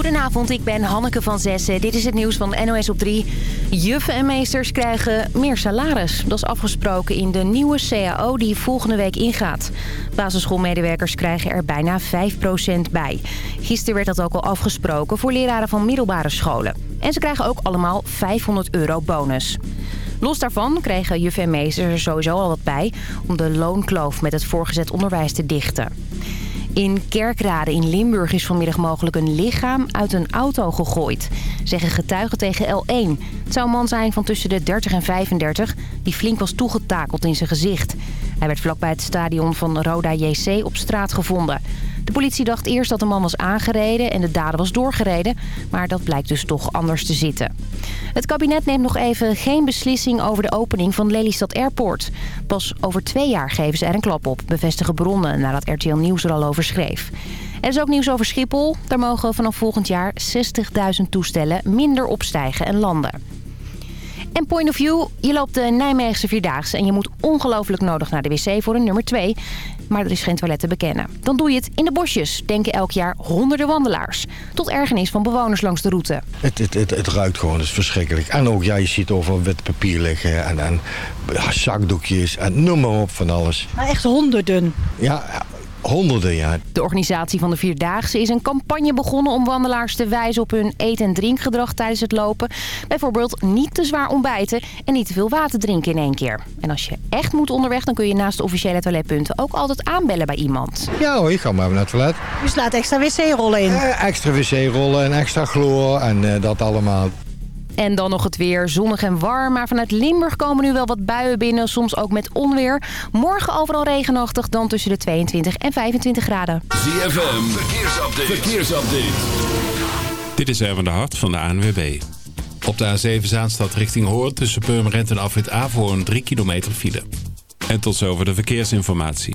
Goedenavond, ik ben Hanneke van Zessen. Dit is het nieuws van NOS op 3. Juffen en meesters krijgen meer salaris. Dat is afgesproken in de nieuwe CAO die volgende week ingaat. Basisschoolmedewerkers krijgen er bijna 5% bij. Gisteren werd dat ook al afgesproken voor leraren van middelbare scholen. En ze krijgen ook allemaal 500 euro bonus. Los daarvan kregen juffen en meesters er sowieso al wat bij... om de loonkloof met het voorgezet onderwijs te dichten. In Kerkrade in Limburg is vanmiddag mogelijk een lichaam uit een auto gegooid. Zeggen getuigen tegen L1. Het zou een man zijn van tussen de 30 en 35 die flink was toegetakeld in zijn gezicht. Hij werd vlakbij het stadion van Roda JC op straat gevonden. De politie dacht eerst dat de man was aangereden en de dader was doorgereden. Maar dat blijkt dus toch anders te zitten. Het kabinet neemt nog even geen beslissing over de opening van Lelystad Airport. Pas over twee jaar geven ze er een klap op, bevestigen bronnen nadat RTL Nieuws er al over schreef. Er is ook nieuws over Schiphol. Daar mogen vanaf volgend jaar 60.000 toestellen minder opstijgen en landen. En point of view, je loopt de Nijmeegse Vierdaagse... en je moet ongelooflijk nodig naar de wc voor een nummer 2. Maar er is geen toilet te bekennen. Dan doe je het in de bosjes, denken elk jaar honderden wandelaars. Tot ergernis van bewoners langs de route. Het, het, het, het ruikt gewoon, het is verschrikkelijk. En ook, ja, je ziet over wit papier liggen en, en zakdoekjes en noem maar op van alles. Maar echt honderden. Ja, honderden, ja. De organisatie van de Vierdaagse is een campagne begonnen om wandelaars te wijzen op hun eet- en drinkgedrag tijdens het lopen. Bijvoorbeeld niet te zwaar ontbijten en niet te veel water drinken in één keer. En als je echt moet onderweg, dan kun je naast de officiële toiletpunten ook altijd aanbellen bij iemand. Ja hoor, je ga maar even naar het toilet. U slaat extra wc-rollen in. Eh, extra wc-rollen en extra chloor en eh, dat allemaal. En dan nog het weer. Zonnig en warm. Maar vanuit Limburg komen nu wel wat buien binnen. Soms ook met onweer. Morgen overal regenachtig. Dan tussen de 22 en 25 graden. ZFM. Verkeersupdate. Verkeersupdate. Dit is Erwin de Hart van de ANWB. Op de A7 Zaanstad richting Hoorn tussen Purmerend en Afrit Averhoorn 3 kilometer file. En tot zover de verkeersinformatie.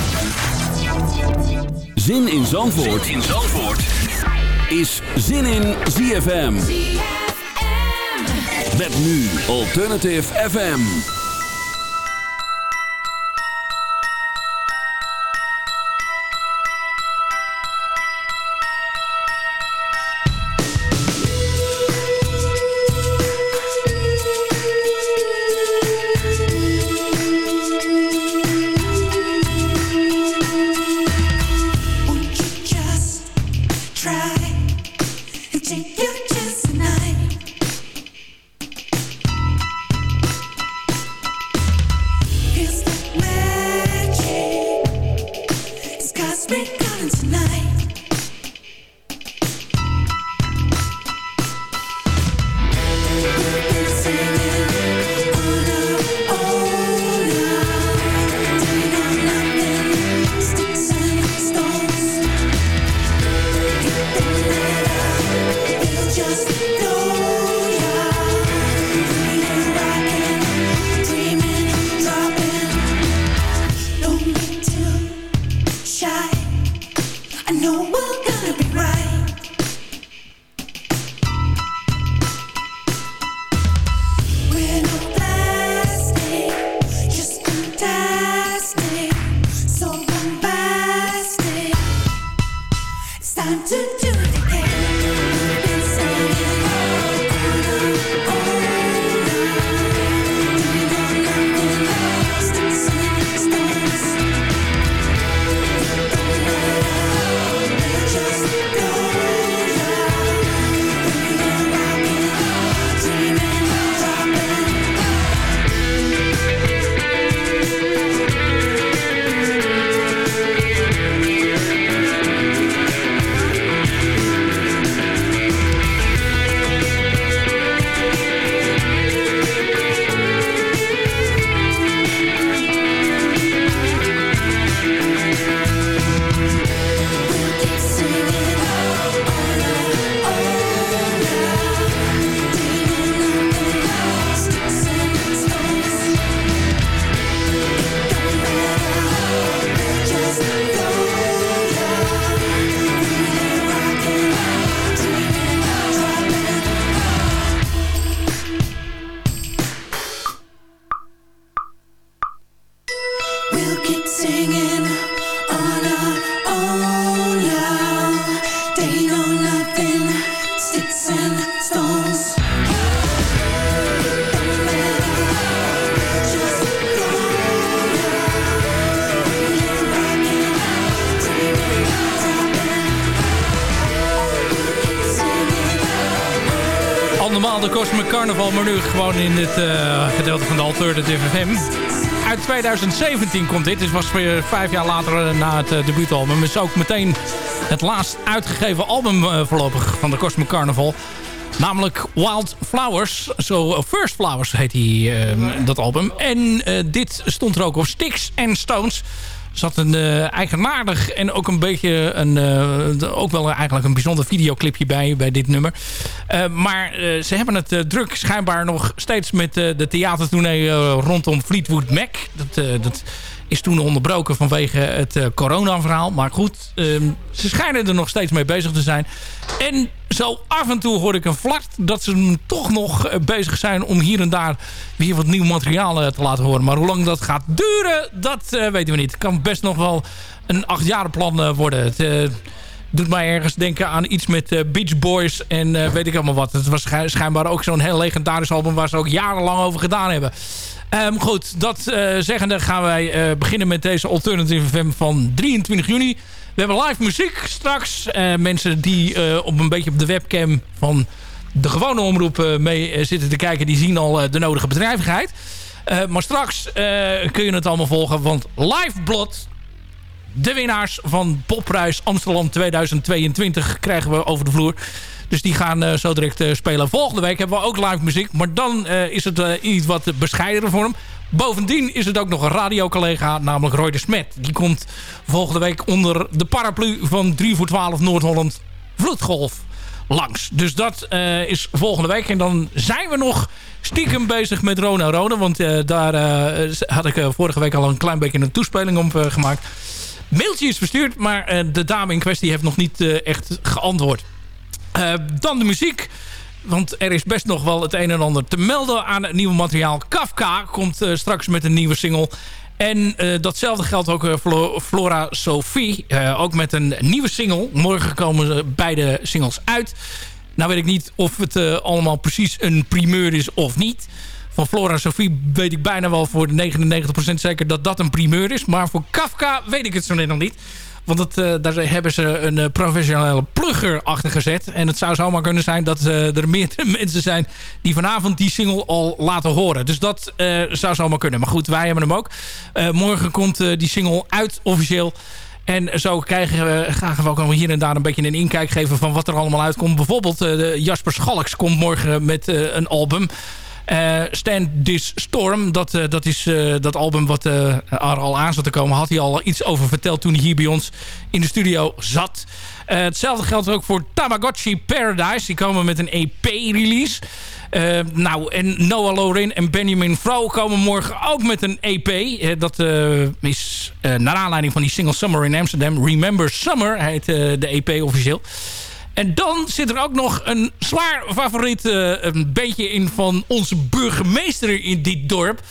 Zin in Zandvoort, in Zandvoort. is Zin in ZFM. Met nu Alternative FM. De Cosmic Carnival, maar nu gewoon in dit eh, gedeelte van de Alternative FM. Uit 2017 komt dit, dus was weer vijf jaar later eh, na het uh, debuutalbum. Is ook meteen het laatst uitgegeven album voorlopig van de Cosmic Carnival. Namelijk Wild Flowers. Zo, First Flowers heet die, dat album. En dit stond er ook op Sticks and Stones zat een uh, eigenaardig en ook een beetje een, uh, ook wel eigenlijk een bijzonder videoclipje bij, bij dit nummer. Uh, maar ze hebben het druk schijnbaar nog steeds met de theatertournee rondom Fleetwood Mac. Dat, dat is toen onderbroken vanwege het uh, corona-verhaal. Maar goed, um, ze schijnen er nog steeds mee bezig te zijn. En zo af en toe hoor ik een vlak dat ze toch nog uh, bezig zijn... om hier en daar weer wat nieuw materiaal uh, te laten horen. Maar hoe lang dat gaat duren, dat weten we niet. Het kan best nog wel een achtjarenplan worden. Het doet mij ergens denken aan iets met Beach Boys en weet ik allemaal wat. Het was schijnbaar ook zo'n heel legendarisch album... waar ze ook jarenlang over gedaan hebben. Um, goed, dat uh, zeggende gaan wij uh, beginnen met deze Alternative FM van 23 juni. We hebben live muziek straks. Uh, mensen die op een beetje op de webcam van de gewone omroep mee zitten te kijken... die zien al de nodige bedrijvigheid. maar straks kun je het allemaal volgen, want Live Blood... De winnaars van Popprijs Amsterdam 2022 krijgen we over de vloer. Dus die gaan uh, zo direct uh, spelen. Volgende week hebben we ook live muziek. Maar dan uh, is het iets wat bescheidener voor hem. Bovendien is het ook nog een radiocollega, namelijk Roy de Smet. Die komt volgende week onder de paraplu van 3 voor 12 Noord-Holland Vloedgolf langs. Dus dat is volgende week. En dan zijn we nog stiekem bezig met Rona Rona. Want daar had ik vorige week al een klein beetje een toespeling op gemaakt. Mailtje is verstuurd, maar de dame in kwestie heeft nog niet echt geantwoord. Uh, dan de muziek. Want er is best nog wel het een en ander te melden aan het nieuwe materiaal. Kafka komt uh, straks met een nieuwe single. En uh, datzelfde geldt ook voor Flora Sophie. ook met een nieuwe single. Morgen komen beide singles uit. Nou weet ik niet of het allemaal precies een primeur is of niet. Van Flora Sophie weet ik bijna wel voor 99% zeker dat dat een primeur is. Maar voor Kafka weet ik het zo net nog niet. Want het, uh, daar hebben ze een uh, professionele plugger achter gezet. En het zou zomaar kunnen zijn dat uh, er meerdere mensen zijn... die vanavond die single al laten horen. Dus dat zou zomaar kunnen. Maar goed, wij hebben hem ook. morgen komt die single uit officieel. En zo krijgen we, ook hier en daar een beetje een inkijk geven... van wat er allemaal uitkomt. Bijvoorbeeld Jasper Schalks komt morgen met een album... Uh, Stand This Storm, dat, uh, dat is uh, dat album wat er al aan zat te komen. Had hij al iets over verteld toen hij hier bij ons in de studio zat. hetzelfde geldt ook voor Tamagotchi Paradise. Die komen met een EP-release. nou, en Noah Lorin en Benjamin Vrouw komen morgen ook met een EP. dat is naar aanleiding van die single Summer in Amsterdam. Remember Summer heet de EP officieel. En dan zit er ook nog een zwaar favoriet uh, een beetje in van onze burgemeester in dit dorp.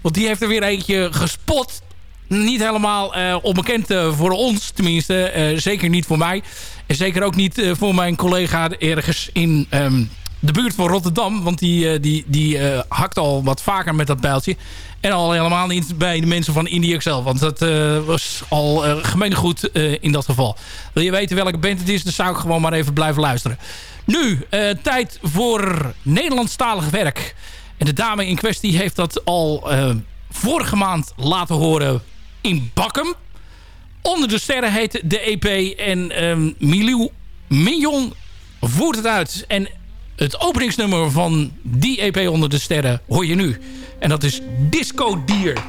Want die heeft er weer eentje gespot. Niet helemaal uh, onbekend uh, voor ons, tenminste. zeker niet voor mij. En zeker ook niet voor mijn collega ergens in um, de buurt van Rotterdam. Want die, die, die hakt al wat vaker met dat pijltje. En al helemaal niet bij de mensen van Indie XL. Want dat uh, was al uh, gemeengoed in dat geval. Wil je weten welke band het is? Dan zou ik gewoon maar even blijven luisteren. Nu, tijd voor Nederlandstalig werk. En de dame in kwestie heeft dat al vorige maand laten horen in Bakkum. Onder de sterren heet de EP. En um, Milieu Mignon voert het uit. En het openingsnummer van die EP onder de sterren hoor je nu. En dat is Disco Dier.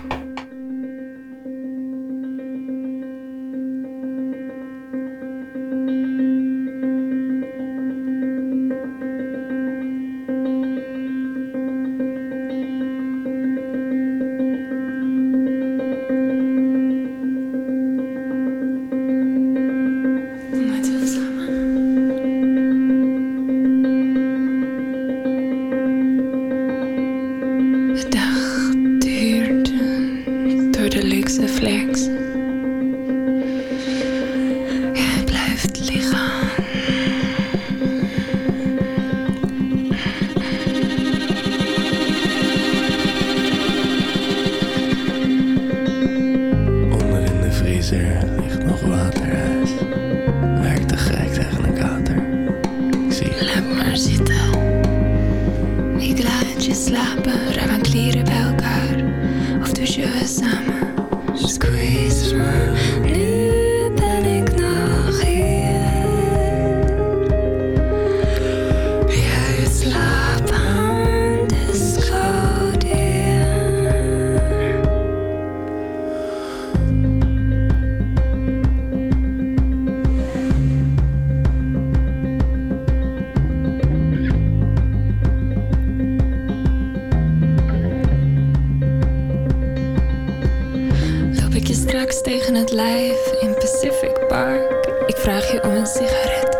Ik vraag je om een sigaret.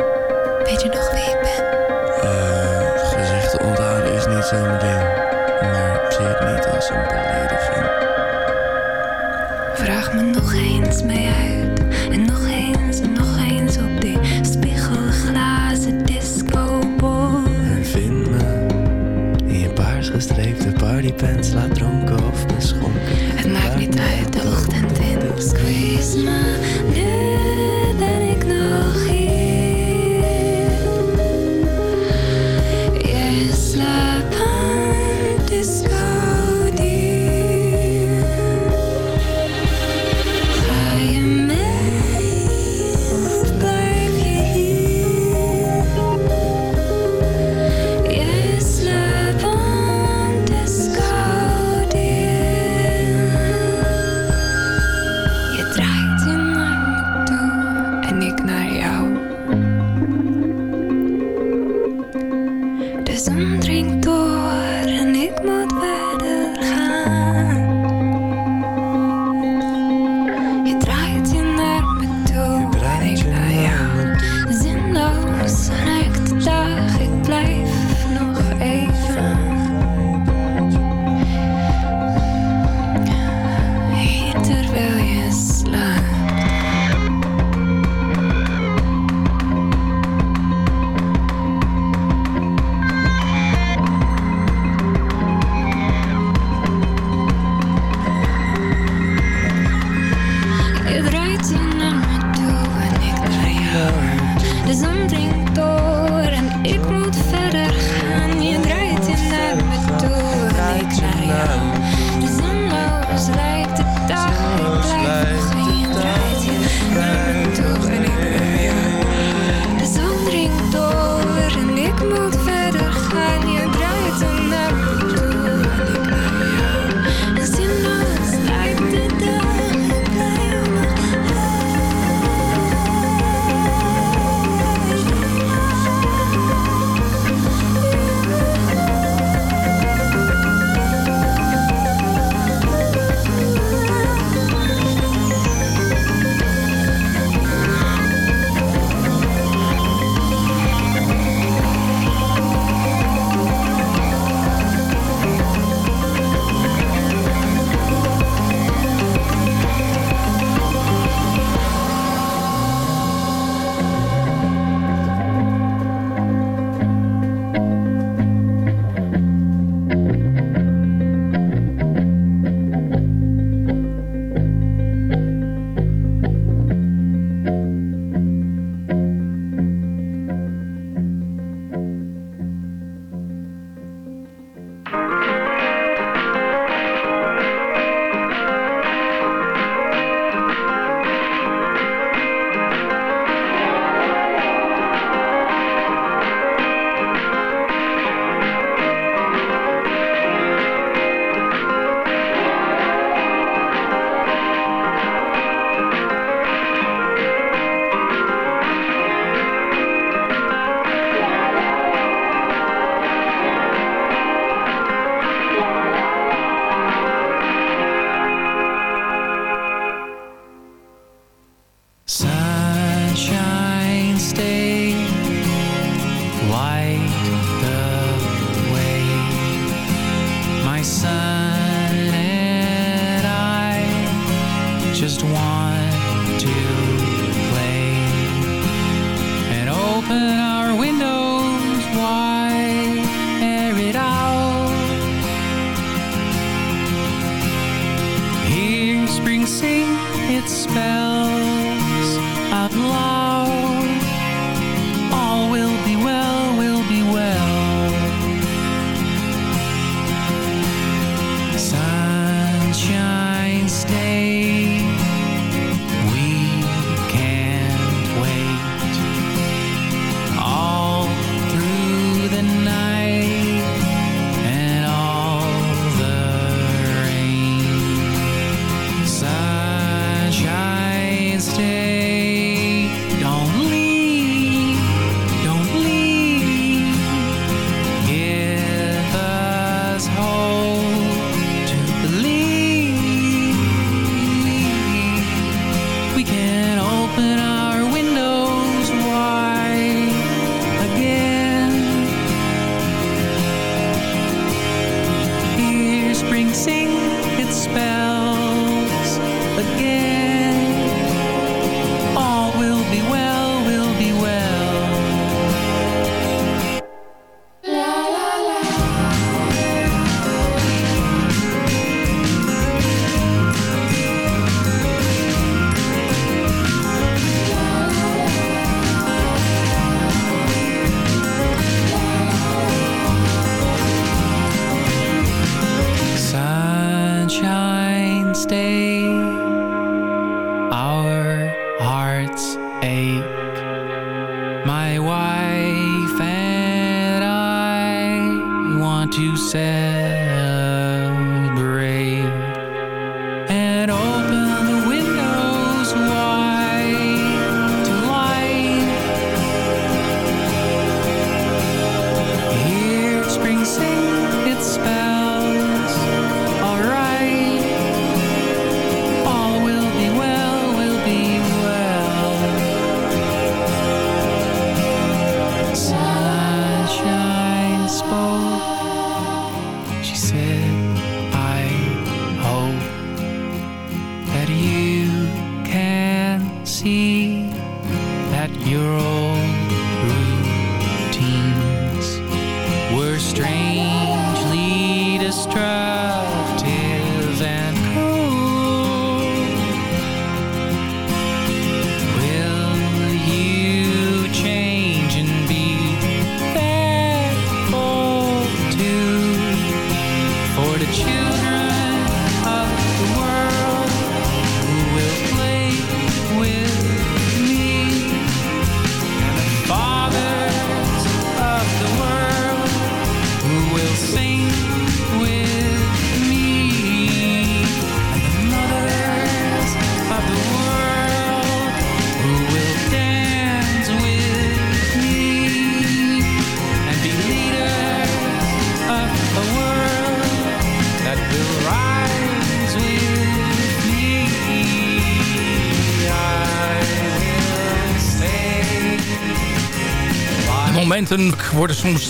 Momenten worden soms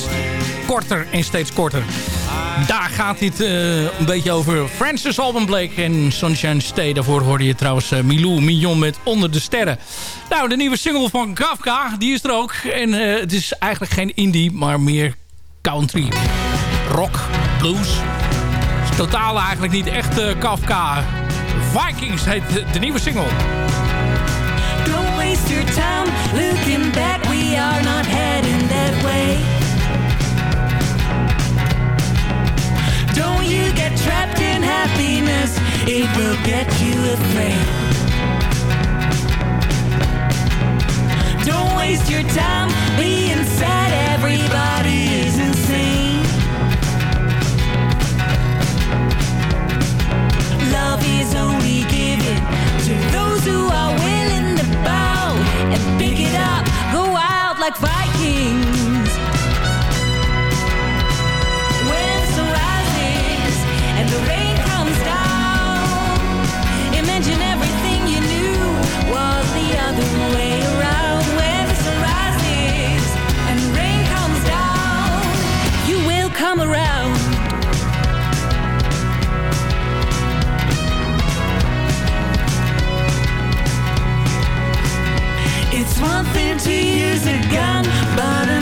korter en steeds korter. Daar gaat dit eh, een beetje over Francis Alban Blake en Sunshine Stay. Daarvoor hoorde je trouwens uh, Milou Mignon met Onder de Sterren. Nou, de nieuwe single van Kafka, die is er ook. En eh, het is eigenlijk geen indie, maar meer country. Rock, blues. Is totaal eigenlijk niet echt eh, Kafka. Vikings heet de, de nieuwe single. Don't waste your time looking back. Don't you get trapped in happiness, it will get you afraid. Don't waste your time being sad, everybody is insane. Love is only given to those who are willing to bow and pick it up, go out like Vikings. One thing to use a gun, but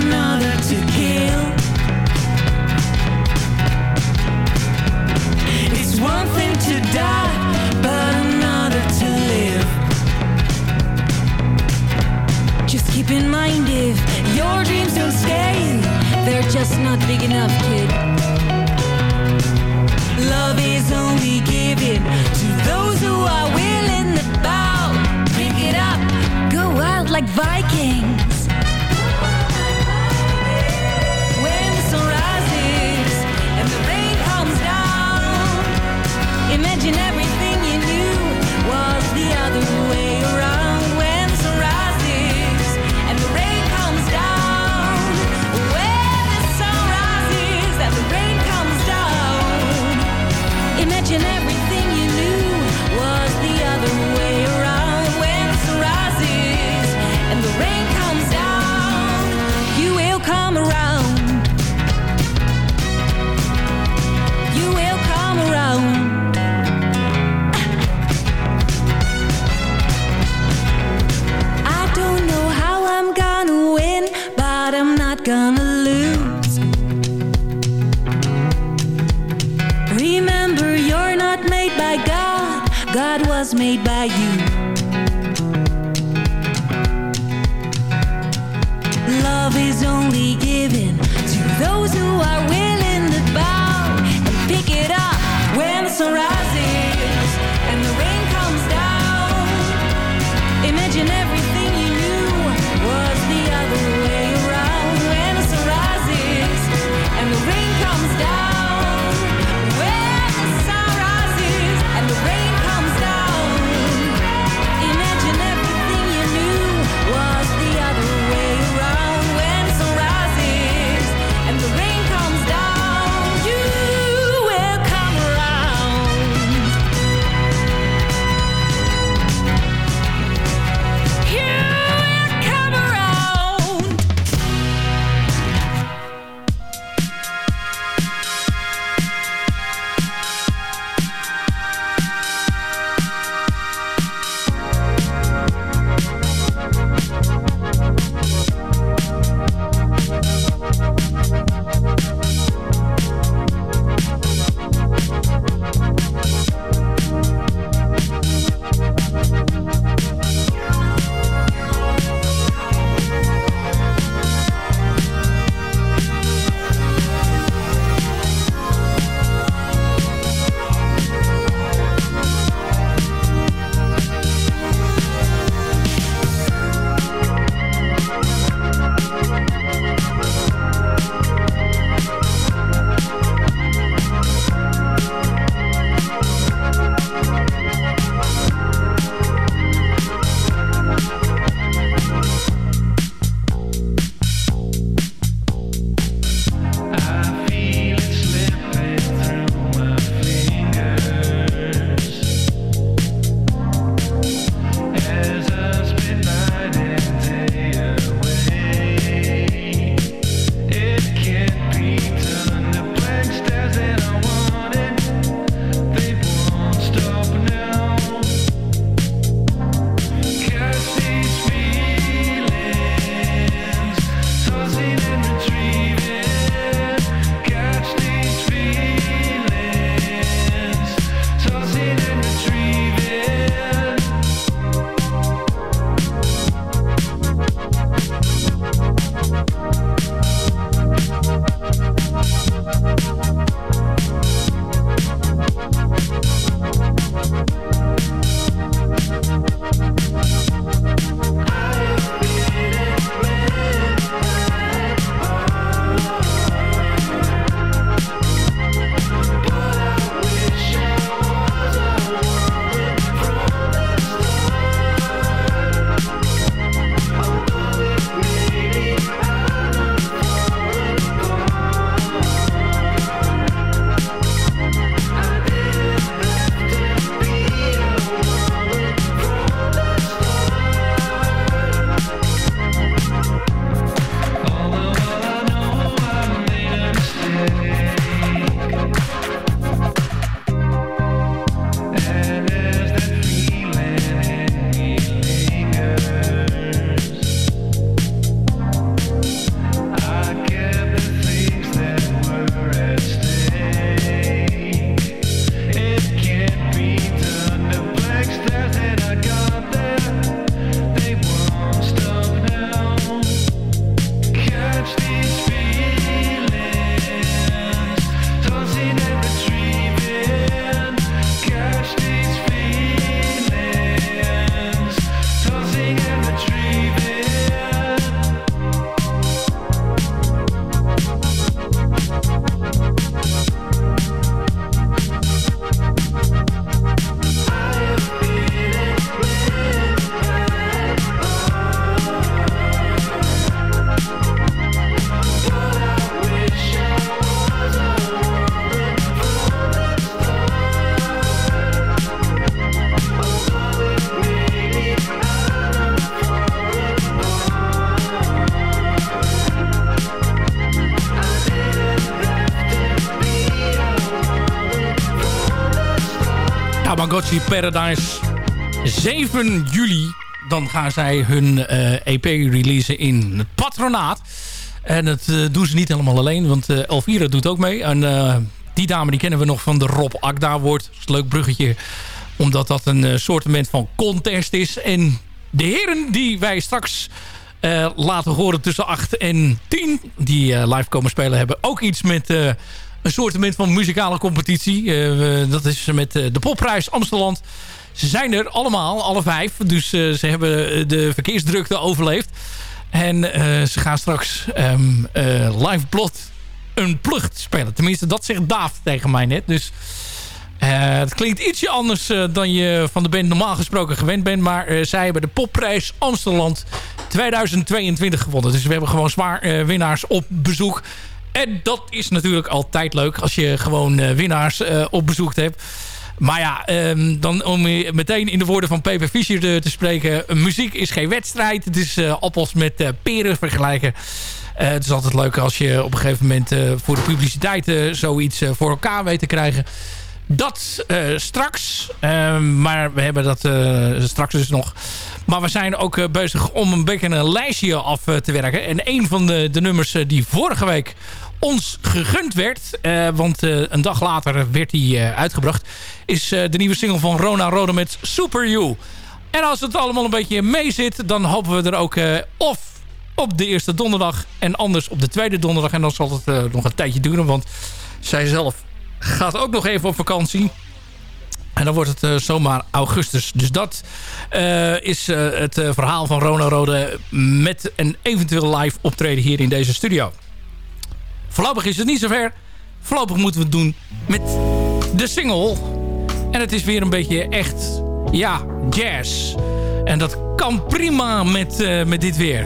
just not big enough, kid. Love is only given to those who are willing to bow. Pick it up, go out like Vikings. Paradise. 7 juli, dan gaan zij hun eh, EP releasen in het patronaat. En dat eh, doen ze niet helemaal alleen, want eh, Elvira doet ook mee. En die dame die kennen we nog van de Rob Akda woord. Leuk bruggetje, omdat dat een uh, soortement van contest is. En de heren die wij straks laten horen tussen 8 en 10... die live komen spelen, hebben ook iets met... een soortement van muzikale competitie. Eh, dat is met eh, de popprijs Amsterdam. Ze zijn er allemaal, alle vijf. Dus eh, ze hebben de verkeersdrukte overleefd. En ze gaan straks eh, live plot een plucht spelen. Tenminste, dat zegt Daaf tegen mij net. Dus het klinkt ietsje anders dan je van de band normaal gesproken gewend bent. Maar zij hebben de popprijs Amsterdam 2022 gewonnen. Dus we hebben gewoon zwaar winnaars op bezoek. En dat is natuurlijk altijd leuk als je gewoon eh, winnaars eh, op bezoek hebt. Maar ja, ehm, dan om meteen in de woorden van Pepe Fischer te, spreken. Muziek is geen wedstrijd. Het is eh, appels met peren vergelijken. Het is altijd leuk als je op een gegeven moment voor de publiciteit zoiets voor elkaar weet te krijgen. Dat straks. Ehm, maar we hebben dat straks dus nog. Maar we zijn ook bezig om een beetje een lijstje af te werken. En een van de, de nummers die vorige week ons gegund werd... eh, want eh, een dag later werd die eh, uitgebracht... is de nieuwe single van Rona Rode met Super You. En als het allemaal een beetje mee zit... dan hopen we er ook of op de eerste donderdag... en anders op de tweede donderdag. En dan zal het nog een tijdje duren... want zij zelf gaat ook nog even op vakantie... En dan wordt het zomaar augustus. Dus dat is het verhaal van Rona Rode... met een eventueel live optreden hier in deze studio. Voorlopig is het niet zover. Voorlopig moeten we het doen met de single. En het is weer een beetje echt, ja, jazz. En dat kan prima met, eh, met dit weer.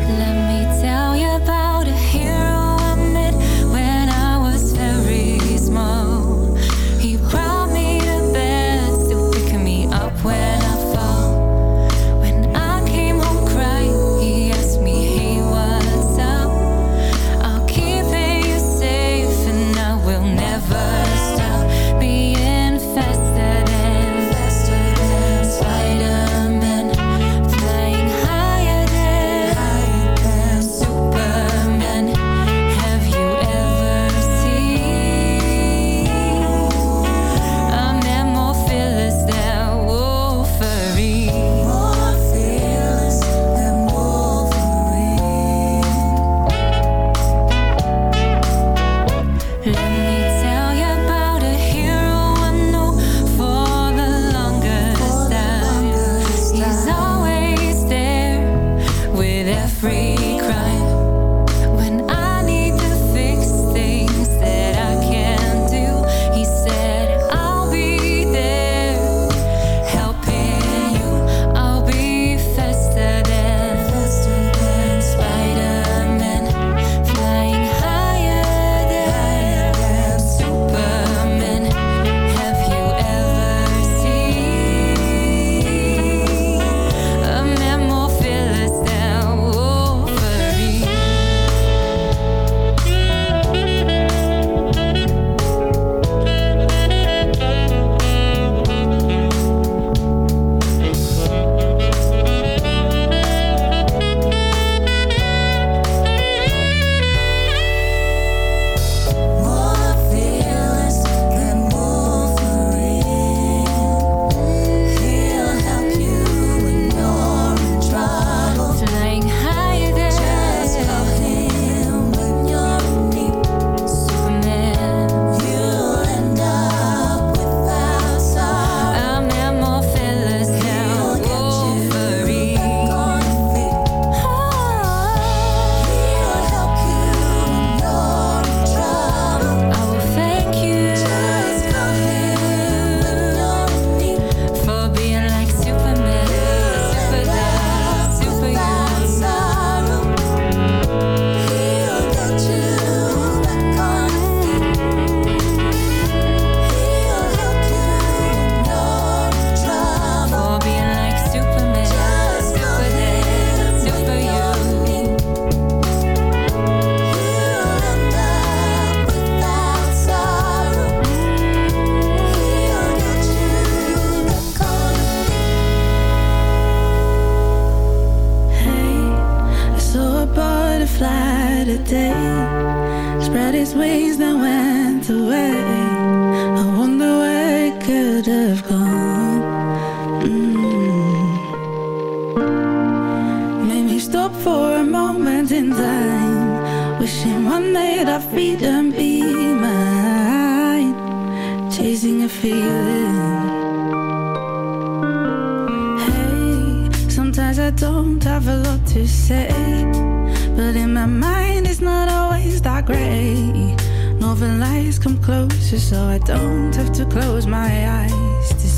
So I don't have to close my eyes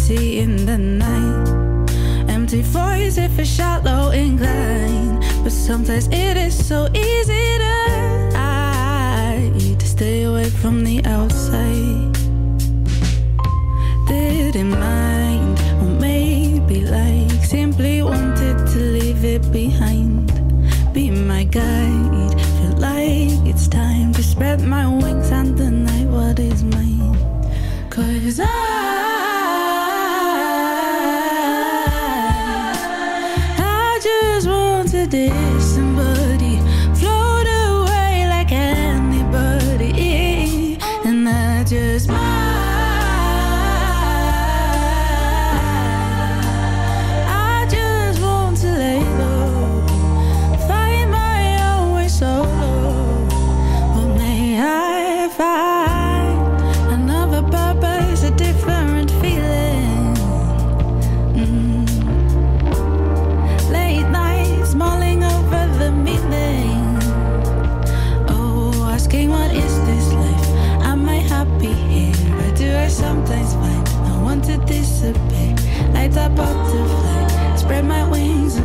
see in the night. Empty voice if it's shallow incline. But sometimes it is so easy to hide, to stay away from the outside. Didn't mind, or maybe like simply wanted to leave it behind. Be my guide, feel like it's time to spread my wings and deny what is mine. Cause I, want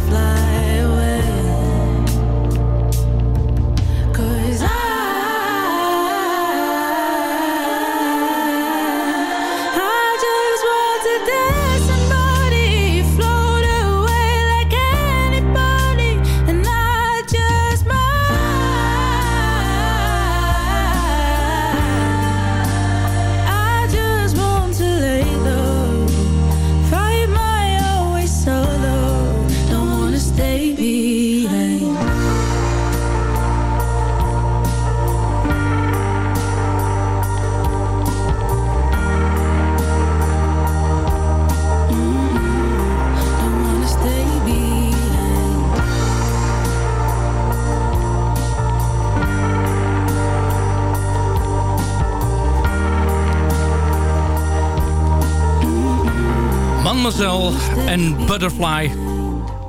fly Butterfly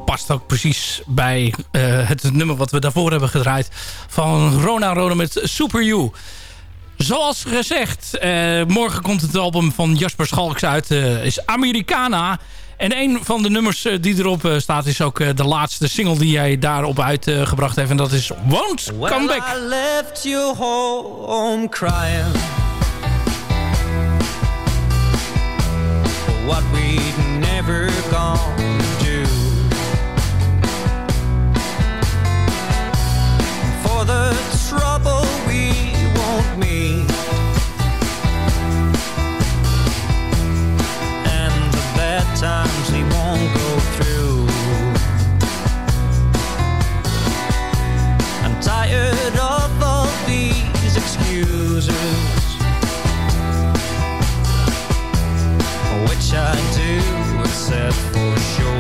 past ook precies bij eh, het nummer wat we daarvoor hebben gedraaid van Rona Rona met Super You. Zoals gezegd, eh, morgen komt het album van Jasper Schalks uit, eh, is Americana. En een van de nummers die erop staat is ook de laatste single die jij daarop uitgebracht heeft. En dat is Won't Come Back. I left you home crying what never gone to do. For the trouble we won't meet. And the bad times we won't go through. I'm tired of all these excuses Which I said for sure.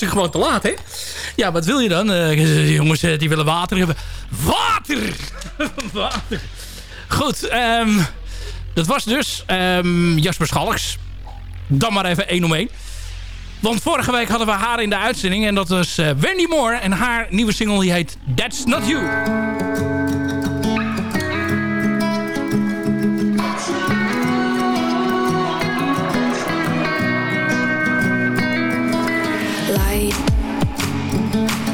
Was ik gewoon te laat, hè? Ja, wat wil je dan? Eh, jongens, eh, die willen water hebben. Water! water! Goed, ehm, dat was dus ehm, Jasper Schalks. Dan maar even één om één. Want vorige week hadden we haar in de uitzending. En dat was eh, Wendy Moore. En haar nieuwe single die heet That's Not You.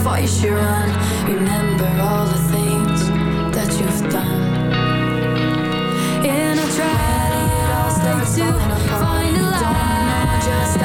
voice you run. Remember all the things that you've done. To find a light.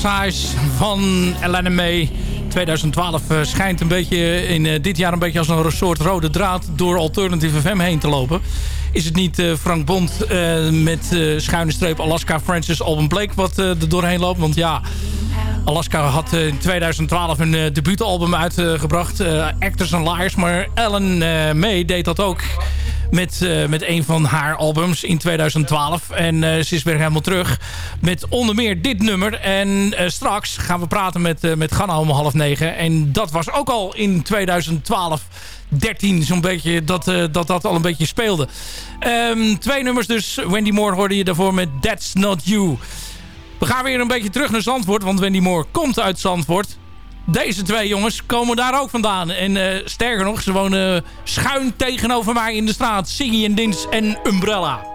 Pelvisage van Elena May. 2012 eh, schijnt een beetje in eh, dit jaar een beetje als een soort rode draad door Alternative FM heen te lopen. Is het niet eh, Frank Bond met schuine streep Alaska Francis Alban Blake wat er doorheen loopt? Want ja, Alaska had in 2012 een debuutalbum uitgebracht, Actors and Liars. Maar Ellen May deed dat ook met, eh, met een van haar albums in 2012. En eh, ze is weer helemaal terug met onder meer dit nummer. En eh, straks gaan we praten met, met Ganna om half negen. En dat was ook al in 2012... 13 zo'n beetje dat, dat dat al een beetje speelde. Ehm, twee nummers dus. Wendy Moore hoorde je daarvoor met That's Not You. We gaan weer een beetje terug naar Zandvoort. Want Wendy Moore komt uit Zandvoort. Deze twee jongens komen daar ook vandaan. En eh, sterker nog, ze wonen schuin tegenover mij in de straat. Siggy en Dins en Umbrella.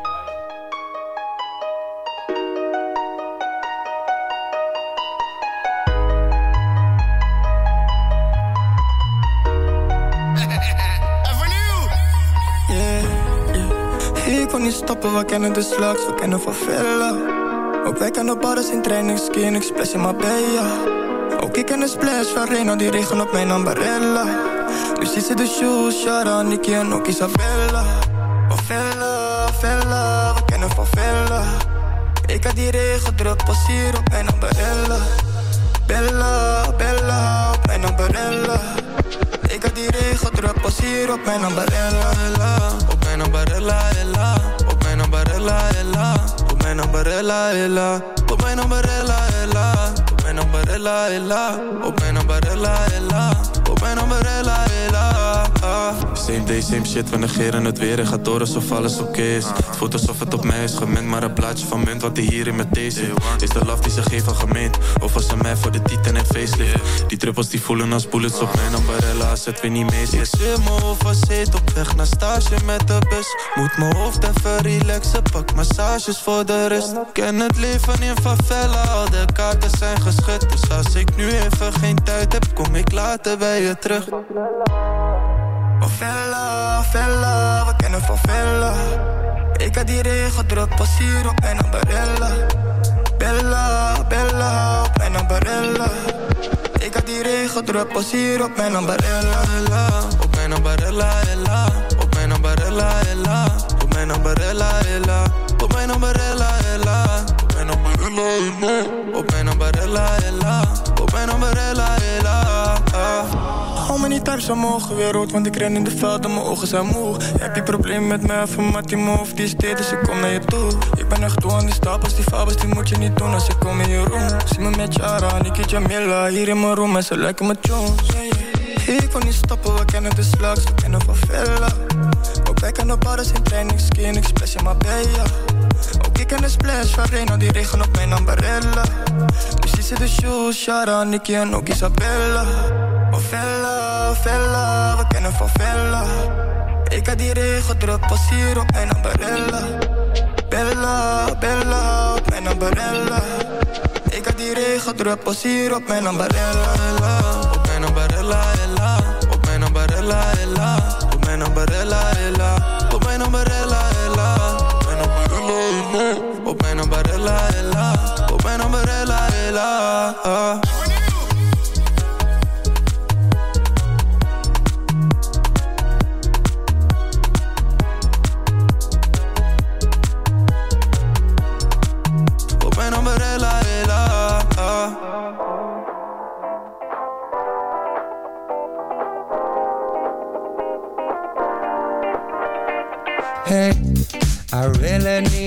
Niet stoppen, we kennen de slags, we kennen van villa. Ook wij kennen badders in training, skin, ik splash in Marbella. Ook ik ken de splash van Reno, die regen op mijn ambarella. Nu ziet ze de shoes, Shara, Nicky en ook Isabella. Van villa, villa, we kennen van villa. Ik had die regen druk, pas hier op mijn ambarella. Bella, Bella, op mijn ambarella. Ik had die regen druk, pas hier op mijn ambarella. Op mijn ambarella, ella. Op mijn ambarella, ella. Op mijn ambarella, ella. Op mijn ambarella, ella. Ambarella, ella. Op mijn ambarella, ella. Op mijn ambarella, ella. Same day, same shit, we negeren het weer en gaat door alsof alles oké is. Het voelt alsof het op mij is gemend, maar een plaatje van munt wat hij hier in mijn thee. Is de love die ze geven gemeend, of was ze mij voor de titan en facelift? Die druppels die voelen als bullets op mijn ambarella als het weer niet mee zit. Ik zit hoofd zit op weg naar stage met de bus. Moet mijn hoofd even relaxen, pak massages voor de rust. Ken het leven in favela, al de kaarten zijn geschud. Dus als ik nu even geen tijd heb, kom ik later bij je terug. Van Vella, Vella, we kennen van Vella. Ik had die regen druk, op mijn ambarella. Bella, Bella, op mijn. Ik had die regen druk, pas hier op mijn ambarella. Op mijn ambarella, ella. Op mijn ambarella, ella. Op mijn ambarella, ella. Op mijn ambarella, ella. Op mijn ambarella, ella. Op mijn ambarella, ella. Op mijn ella. Niet thuis, mogen weer rood, want ik ren in de veld en mijn ogen zijn moe. Heb je probleem met mij, van Mattie Move, die dit, dus ik kom naar je toe. Ik ben echt toe aan die stapels, die fabels, die moet je niet doen als ik kom in je room. Zie me met Jara, Niki Jamila, hier in mijn room en ze lijken me Jones. Ik wil niet stoppen, we kennen de slags, we kennen van Villa. Ook wij kennen badders in training, skin, ik splash in Marbella. Ook ik ken de splash van Reno, die regen op mijn ambarella. Nu ziet ze de shoes, Shara, Nicky en ook Isabella. Villa, we kennen van Villa. Ik had die regen pas hier op mijn ambarella. Bella, Bella, op mijn ambarella. Ik had die regen pas hier op mijn ambarella. Op mijn ambarella, ella. Op mijn ambarella, ella.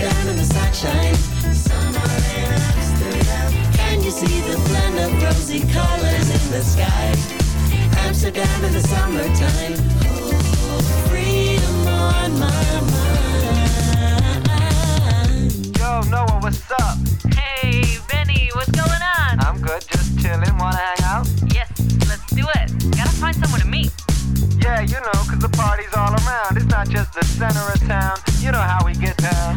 Amsterdam in the sunshine. Summer in Amsterdam. Can you see the blend of rosy colors in the sky? Amsterdam in the summertime. Oh, freedom on my mind. Yo, Noah, what's up? Hey, Benny, what's going on? I'm good, just chilling. Wanna hang out? Yes, let's do it. Gotta find someone to meet. Yeah, you know, 'cause the party's all around. It's not just the center of town. You know how we get down.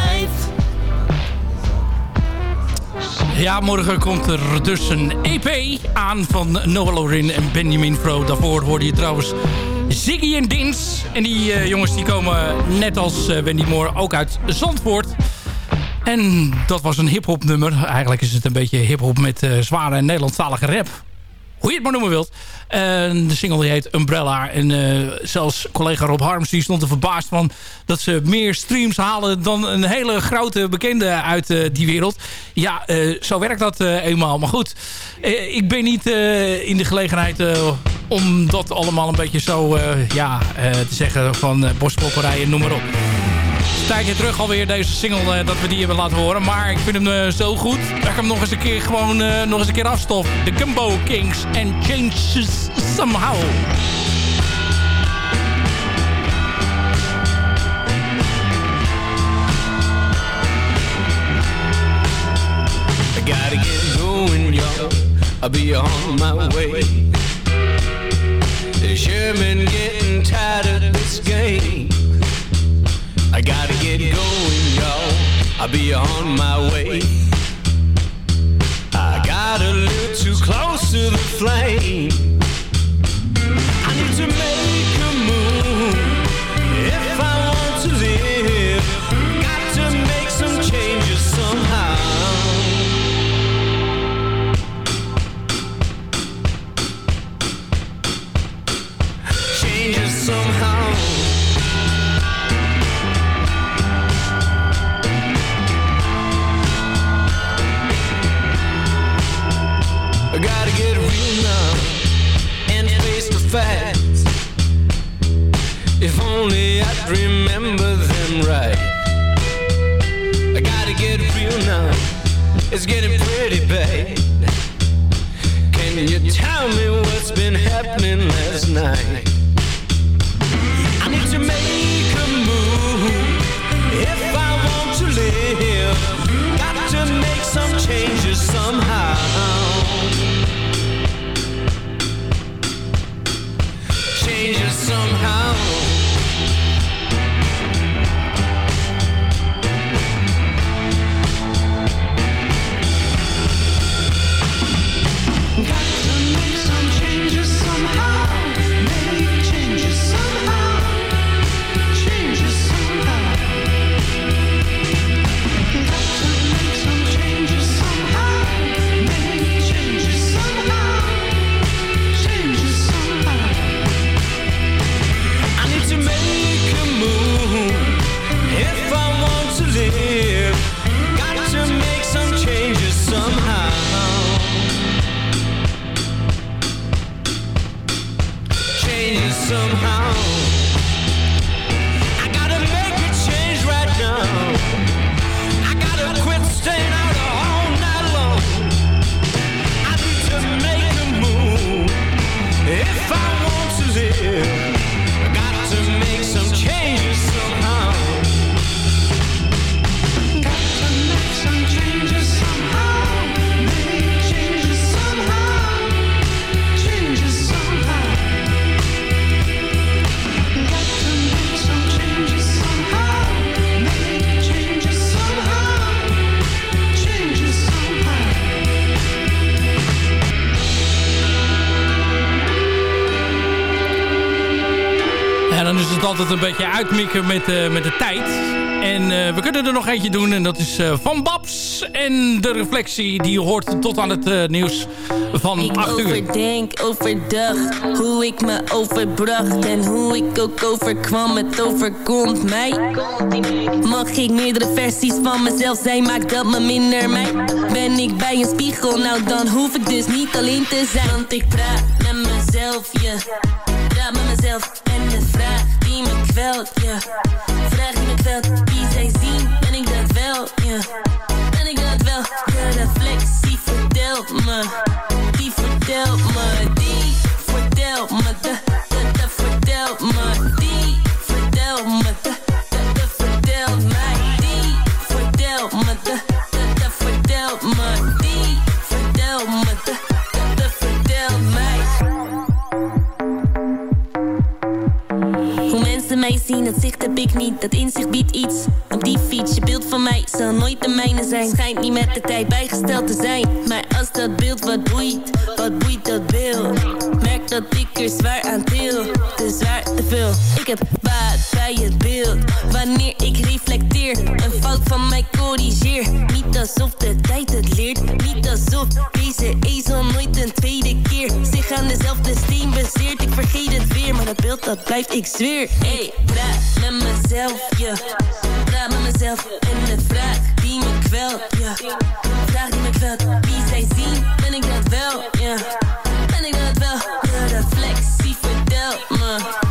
Ja, morgen komt er dus een EP aan van Noah Lorin en Benjamin Fro. Daarvoor hoorde je trouwens Ziggy en Dins. En die eh, jongens die komen net als eh, Wendy Moore ook uit Zandvoort. En dat was een hip-hop nummer. Eigenlijk is het een beetje hip-hop met eh, zware Nederlandstalige rap. Hoe je het maar noemen wilt. En de single die heet Umbrella. En eh, zelfs collega Rob Harms die stond er verbaasd van... dat ze meer streams halen dan een hele grote bekende uit eh, die wereld. Ja, eh, zo werkt dat eenmaal. Maar goed, ik ben niet in de gelegenheid... om dat allemaal een beetje zo ja, te zeggen van bospopperij en noem maar op. Een tijdje terug alweer deze single eh, dat we die hebben laten horen. Maar ik vind hem eh, zo goed dat ik hem nog eens een keer gewoon eh, nog eens een keer afstof. De Gumbo Kings en Changes Somehow. I gotta get going, y'all. I'll be on my way. Sherman getting tired of this game. I gotta get going, y'all. I'll be on my way. I got a little too close to the flame. I need to make een beetje uitmikken met, eh, met de tijd. En eh, we kunnen er nog eentje doen. En dat is eh, Van Babs. En de reflectie die je hoort tot aan het nieuws van Ik 8 uur. overdenk overdag hoe ik me overbracht en hoe ik ook overkwam. Het overkomt mij. Mag ik meerdere versies van mezelf zijn, maakt dat me minder mij. Ben ik bij een spiegel, nou dan hoef ik dus niet alleen te zijn. Want ik praat met mezelf, ja. Praat met mezelf en de vraag die me kwelt, ja. Vraag die me kwelt, wie zij zien, ben ik dat wel, ja. Ben ik dat wel, de reflectie vertelt me. Die vertelt me, dat zicht heb ik niet. Dat inzicht biedt iets. Op die fiets, je beeld van mij zal nooit de mijne zijn. Schijnt niet met de tijd bijgesteld te zijn. Maar als dat beeld wat boeit, wat boeit dat beeld? Merk dat ik er zwaar aan til. Te zwaar, te veel. Ik heb baat bij het beeld. Wanneer ik reflecteer, een fout van mij corrigeer. Niet alsof de tijd het leert. Niet alsof beeld dat blijft, ik zweer. Hey, praat met mezelf, ja. Praat met mezelf en de vraag die me kwelt, ja. Vraag die me kwelt, wie zij zien, ben ik dat wel, ja. Ben ik dat wel, de reflectie vertelt me.